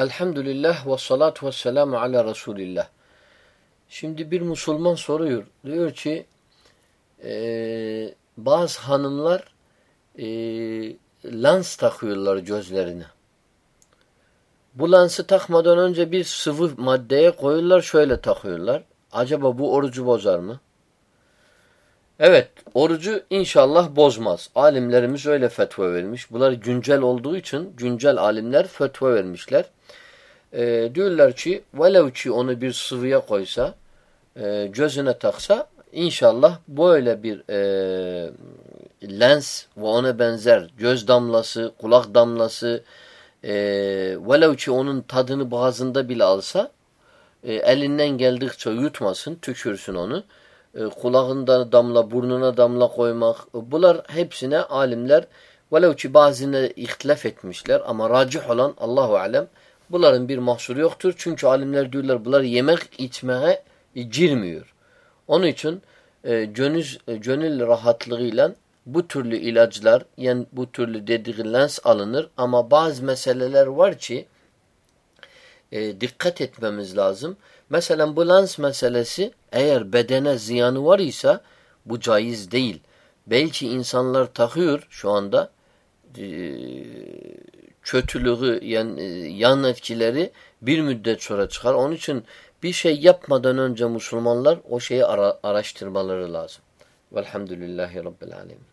Elhamdülillah ve salatu ve selamu ala Resulillah. Şimdi bir Müslüman soruyor. Diyor ki e, bazı hanımlar e, lens takıyorlar gözlerine. Bu lensi takmadan önce bir sıvı maddeye koyuyorlar şöyle takıyorlar. Acaba bu orucu bozar mı? Evet, orucu inşallah bozmaz. Alimlerimiz öyle fetva vermiş. Bunlar güncel olduğu için güncel alimler fetva vermişler. E, diyorlar ki velev ki onu bir sıvıya koysa, e, gözüne taksa inşallah böyle bir e, lens ve ona benzer göz damlası, kulak damlası e, velev ki onun tadını boğazında bile alsa e, elinden geldikçe yutmasın, tükürsün onu e, kulağında damla, burnuna damla koymak. Bunlar hepsine alimler velev ki bazını ihtilaf etmişler ama racih olan Allahu alem bunların bir mahsuru yoktur. Çünkü alimler diyorlar bunlar yemek içmeye girmiyor. Onun için e, gönül, e, gönül rahatlığıyla bu türlü ilaçlar yani bu türlü dediği lens alınır ama bazı meseleler var ki e, dikkat etmemiz lazım. Mesela bu lens meselesi eğer bedene ziyanı var ise bu caiz değil. Belki insanlar takıyor şu anda e, kötülüğü yani, e, yan etkileri bir müddet sonra çıkar. Onun için bir şey yapmadan önce Müslümanlar o şeyi ara, araştırmaları lazım. Velhamdülillahi Rabbil Alemin.